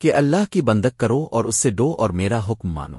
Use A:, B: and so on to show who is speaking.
A: کہ اللہ کی بندک کرو اور اس سے ڈو اور میرا حکم مانو۔